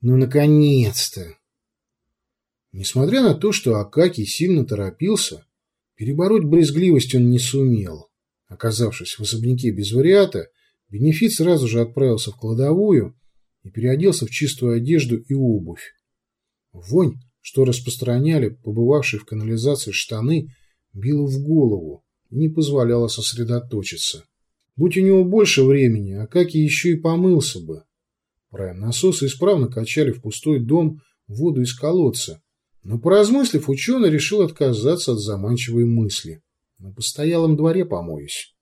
Ну, наконец-то! Несмотря на то, что Акакий сильно торопился, перебороть брезгливость он не сумел. Оказавшись в особняке без вариата, Бенефит сразу же отправился в кладовую и переоделся в чистую одежду и обувь. Вонь, что распространяли побывавшие в канализации штаны, била в голову и не позволяла сосредоточиться. Будь у него больше времени, Акакий еще и помылся бы. Насосы исправно качали в пустой дом воду из колодца, но, поразмыслив, ученый решил отказаться от заманчивой мысли. На постоялом дворе помоюсь.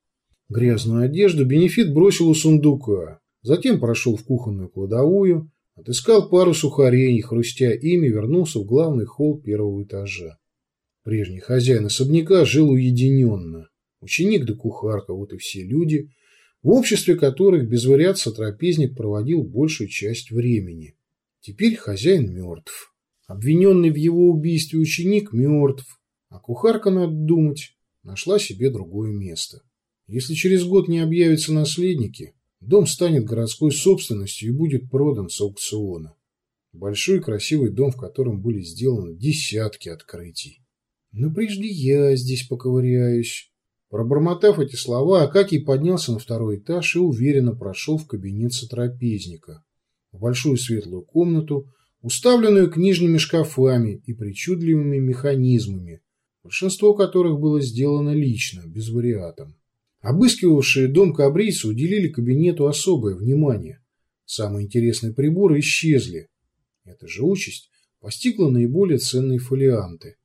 Грязную одежду Бенефит бросил у сундука, затем прошел в кухонную кладовую, отыскал пару сухарей хрустя ими, вернулся в главный холл первого этажа. Прежний хозяин особняка жил уединенно. Ученик да кухарка, вот и все люди, в обществе которых без вариации трапезник проводил большую часть времени. Теперь хозяин мертв. Обвиненный в его убийстве ученик мертв, а кухарка, надо думать, нашла себе другое место. Если через год не объявятся наследники, дом станет городской собственностью и будет продан с аукциона. Большой красивый дом, в котором были сделаны десятки открытий. Но прежде я здесь поковыряюсь. Пробормотав эти слова, Акакий поднялся на второй этаж и уверенно прошел в кабинет сотрапезника. В большую светлую комнату, уставленную книжными шкафами и причудливыми механизмами, большинство которых было сделано лично, без вариатом. Обыскивавшие дом кабрийцы уделили кабинету особое внимание. Самые интересные приборы исчезли. Эта же участь постигла наиболее ценные фолианты.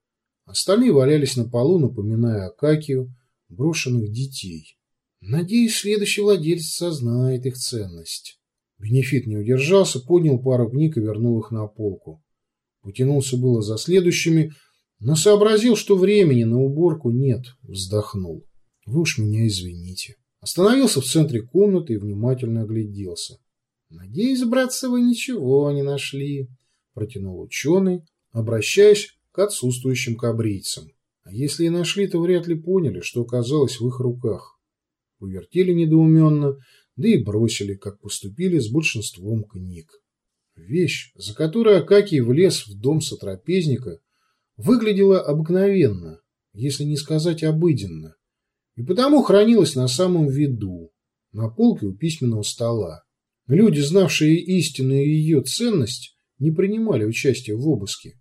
Остальные валялись на полу, напоминая Акакию брошенных детей. Надеюсь, следующий владелец сознает их ценность. Бенефит не удержался, поднял пару книг и вернул их на полку. Потянулся было за следующими, но сообразил, что времени на уборку нет, вздохнул. Вы уж меня извините. Остановился в центре комнаты и внимательно огляделся. Надеюсь, братцы, вы ничего не нашли, протянул ученый, обращаясь к отсутствующим кабрийцам. А если и нашли, то вряд ли поняли, что оказалось в их руках. Повертели недоуменно, да и бросили, как поступили с большинством книг. Вещь, за которой Акакий влез в дом сотрапезника, выглядела обыкновенно, если не сказать обыденно, и потому хранилась на самом виду, на полке у письменного стола. Люди, знавшие истинную ее ценность, не принимали участия в обыске.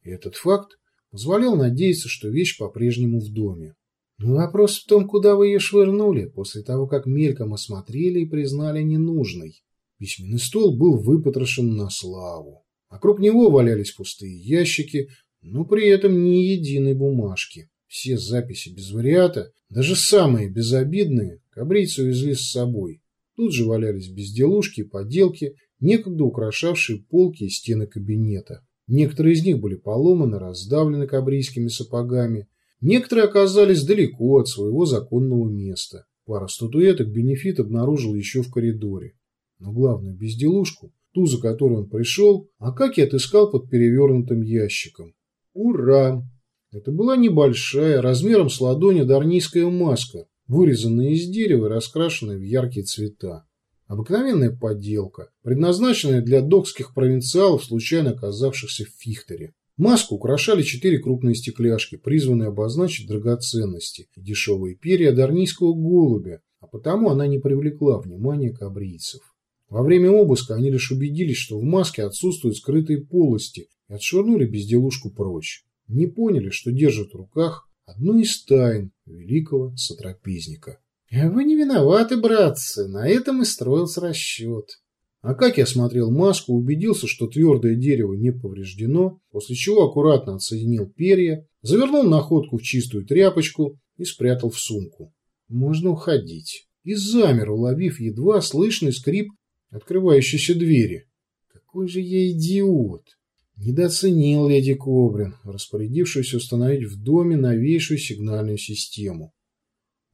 И этот факт позволял надеяться, что вещь по-прежнему в доме. Но вопрос в том, куда вы ее швырнули, после того, как мельком осмотрели и признали ненужной. Письменный стол был выпотрошен на славу. Вокруг него валялись пустые ящики, но при этом ни единой бумажки. Все записи без вариата, даже самые безобидные, кабрийцы увезли с собой. Тут же валялись безделушки и поделки, некогда украшавшие полки и стены кабинета. Некоторые из них были поломаны, раздавлены кабрийскими сапогами, Некоторые оказались далеко от своего законного места. Пара статуэток Бенефит обнаружил еще в коридоре. Но главную безделушку, ту, за которой он пришел, Акаки отыскал под перевернутым ящиком. Ура! Это была небольшая, размером с ладони дарнийская маска, вырезанная из дерева и раскрашенная в яркие цвета. Обыкновенная подделка, предназначенная для докских провинциалов, случайно оказавшихся в Фихтере. Маску украшали четыре крупные стекляшки, призванные обозначить драгоценности и дешевые перья дарнийского голубя, а потому она не привлекла внимания кабрийцев. Во время обыска они лишь убедились, что в маске отсутствуют скрытые полости и отшвырнули безделушку прочь. Не поняли, что держат в руках одну из тайн великого сотрапезника. «Вы не виноваты, братцы, на этом и строился расчет. А как я осмотрел маску, убедился, что твердое дерево не повреждено, после чего аккуратно отсоединил перья, завернул находку в чистую тряпочку и спрятал в сумку. Можно уходить. И замер, уловив едва слышный скрип открывающейся двери. Какой же я идиот! Недооценил леди Кобрин, распорядившись установить в доме новейшую сигнальную систему.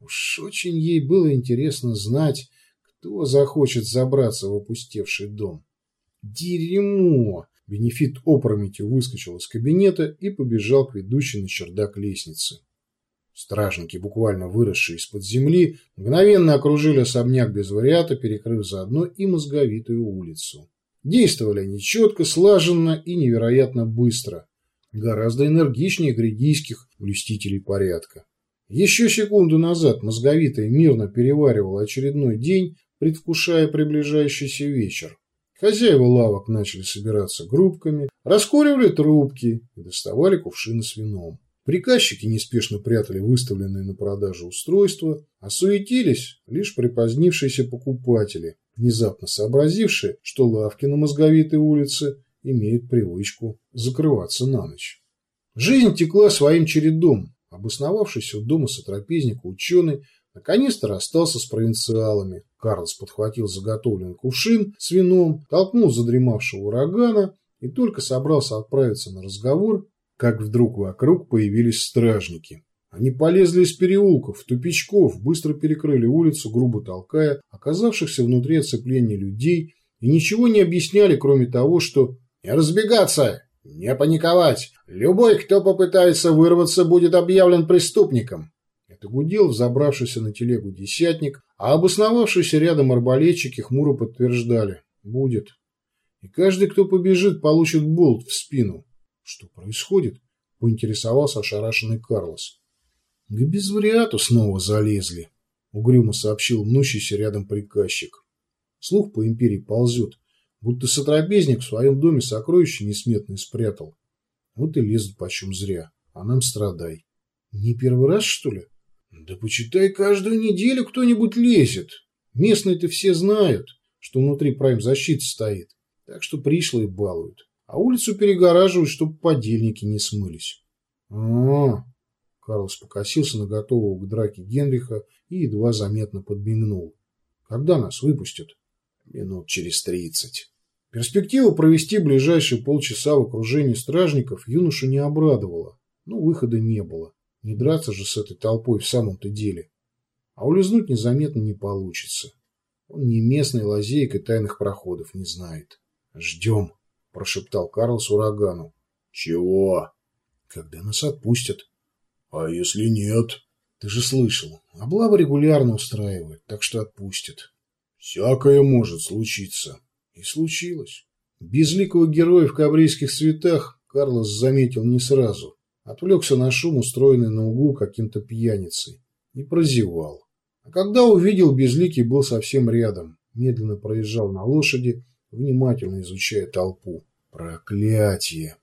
Уж очень ей было интересно знать, кто захочет забраться в опустевший дом? Дерьмо! Бенефит опрометью выскочил из кабинета и побежал к ведущей на чердак лестницы. Стражники, буквально выросшие из-под земли, мгновенно окружили особняк без вариата, перекрыв заодно и мозговитую улицу. Действовали они четко, слаженно и невероятно быстро. Гораздо энергичнее грядийских блюстителей порядка. Еще секунду назад мозговитая мирно переваривала очередной день, предвкушая приближающийся вечер. Хозяева лавок начали собираться группками, раскуривали трубки и доставали кувшины с вином. Приказчики неспешно прятали выставленные на продажу устройства, а суетились лишь припозднившиеся покупатели, внезапно сообразившие, что лавки на мозговитой улице имеют привычку закрываться на ночь. Жизнь текла своим чередом. Обосновавшийся у дома сотрапезника ученый наконец-то расстался с провинциалами. Карлос подхватил заготовленный кувшин с вином, толкнул задремавшего урагана и только собрался отправиться на разговор, как вдруг вокруг появились стражники. Они полезли из переулков, тупичков, быстро перекрыли улицу, грубо толкая оказавшихся внутри оцепления людей и ничего не объясняли, кроме того, что «Не разбегаться! Не паниковать! Любой, кто попытается вырваться, будет объявлен преступником!» Это гудел взобравшийся на телегу десятник, а обосновавшиеся рядом арбалетчики хмуро подтверждали «Будет». И каждый, кто побежит, получит болт в спину. Что происходит? Поинтересовался ошарашенный Карлос. К безвариату снова залезли, угрюмо сообщил мнущийся рядом приказчик. Слух по империи ползет, будто сотрапезник в своем доме сокровища несметные спрятал. Вот и лезут почем зря, а нам страдай. Не первый раз, что ли? Да почитай, каждую неделю кто-нибудь лезет. Местные-то все знают, что внутри прайм-защита стоит, так что пришлые балуют. А улицу перегораживают, чтобы подельники не смылись. -а. Карлос покосился на готового к драке Генриха и едва заметно подмигнул. Когда нас выпустят? Минут через тридцать. Перспектива провести ближайшие полчаса в окружении стражников юношу не обрадовала, но выхода не было. Не драться же с этой толпой в самом-то деле. А улизнуть незаметно не получится. Он ни местной лазейкой тайных проходов не знает. «Ждем», — прошептал Карлос урагану. «Чего?» «Когда нас отпустят». «А если нет?» «Ты же слышал. Облава регулярно устраивает, так что отпустят». «Всякое может случиться». И случилось. Безликого героя в кабрийских цветах Карлос заметил не сразу. Отвлекся на шум, устроенный на углу каким-то пьяницей. И прозевал. А когда увидел, Безликий был совсем рядом. Медленно проезжал на лошади, внимательно изучая толпу. Проклятие!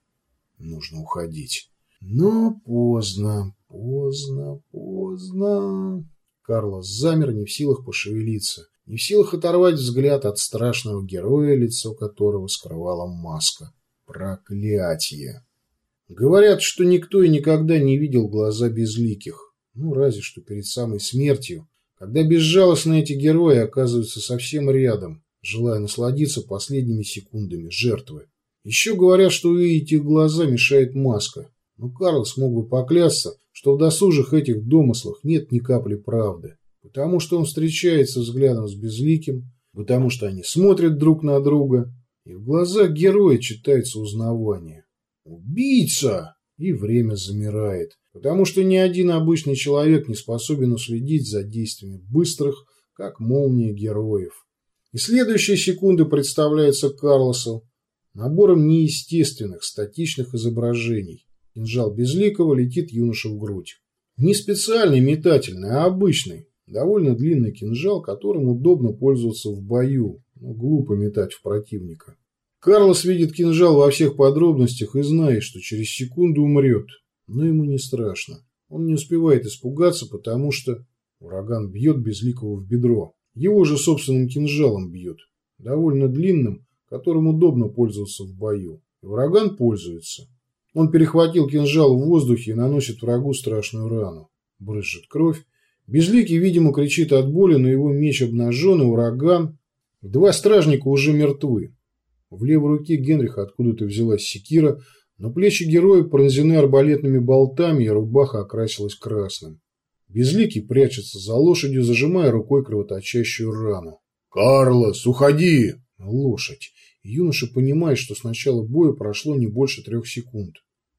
Нужно уходить. Но поздно, поздно, поздно. Карлос замер, не в силах пошевелиться не в силах оторвать взгляд от страшного героя, лицо которого скрывала маска. Проклятие! Говорят, что никто и никогда не видел глаза безликих. Ну, разве что перед самой смертью, когда безжалостные эти герои оказываются совсем рядом, желая насладиться последними секундами жертвы. Еще говорят, что увидеть их глаза мешает маска. Но Карлос мог бы поклясться, что в досужих этих домыслах нет ни капли правды потому что он встречается взглядом с Безликим, потому что они смотрят друг на друга, и в глазах героя читается узнавание. «Убийца!» И время замирает, потому что ни один обычный человек не способен уследить за действиями быстрых, как молния героев. И следующие секунды представляются Карлосу набором неестественных, статичных изображений. Кинжал Безликого летит юноше в грудь. Не специальный метательный, а обычный, Довольно длинный кинжал, которым удобно пользоваться в бою, но глупо метать в противника. Карлос видит кинжал во всех подробностях и знает, что через секунду умрет. Но ему не страшно. Он не успевает испугаться, потому что ураган бьет Безликого в бедро. Его же собственным кинжалом бьет. Довольно длинным, которым удобно пользоваться в бою. И ураган пользуется. Он перехватил кинжал в воздухе и наносит врагу страшную рану. Брызжет кровь, Безликий, видимо, кричит от боли, но его меч обнажен, и ураган. Два стражника уже мертвы. В левой руке Генриха откуда-то взялась секира, но плечи героя пронзены арбалетными болтами, и рубаха окрасилась красным. Безликий прячется за лошадью, зажимая рукой кровоточащую рану. «Карлос, уходи!» Лошадь. Юноша понимает, что с начала боя прошло не больше трех секунд.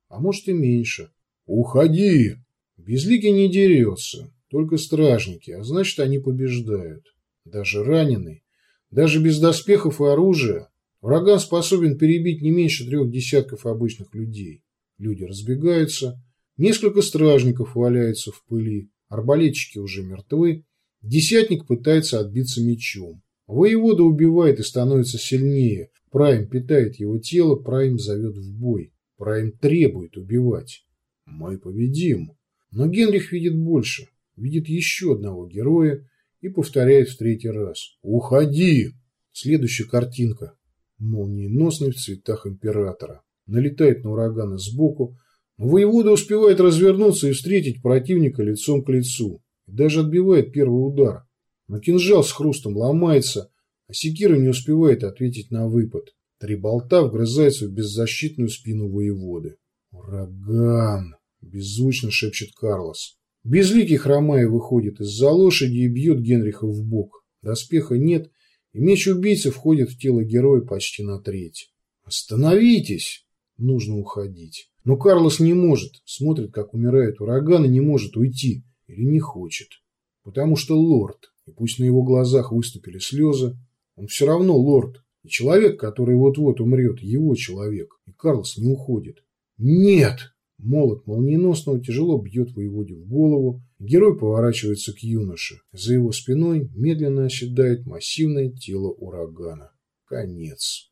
А может и меньше. «Уходи!» Безликий не дерется. Только стражники, а значит, они побеждают. Даже раненый, даже без доспехов и оружия, Ураган способен перебить не меньше трех десятков обычных людей. Люди разбегаются, несколько стражников валяются в пыли, арбалетчики уже мертвы, десятник пытается отбиться мечом. Воевода убивает и становится сильнее, Прайм питает его тело, Прайм зовет в бой, Прайм требует убивать. Мы победим. Но Генрих видит больше, видит еще одного героя и повторяет в третий раз. «Уходи!» Следующая картинка. Молниеносный в цветах императора. Налетает на урагана сбоку, но воевода успевает развернуться и встретить противника лицом к лицу. Даже отбивает первый удар. Но кинжал с хрустом ломается, а секира не успевает ответить на выпад. Три болта вгрызаются в беззащитную спину воеводы. «Ураган!» – беззвучно шепчет Карлос. Безликий хромая выходит из-за лошади и бьет Генриха в бок. Доспеха нет, и меч убийцы входит в тело героя почти на треть. «Остановитесь!» Нужно уходить. Но Карлос не может, смотрит, как умирает ураган, и не может уйти. Или не хочет. Потому что лорд, и пусть на его глазах выступили слезы, он все равно лорд. И человек, который вот-вот умрет, его человек. И Карлос не уходит. Нет! Молот молниеносного тяжело бьет воеводе в голову. Герой поворачивается к юноше. За его спиной медленно оседает массивное тело урагана. Конец.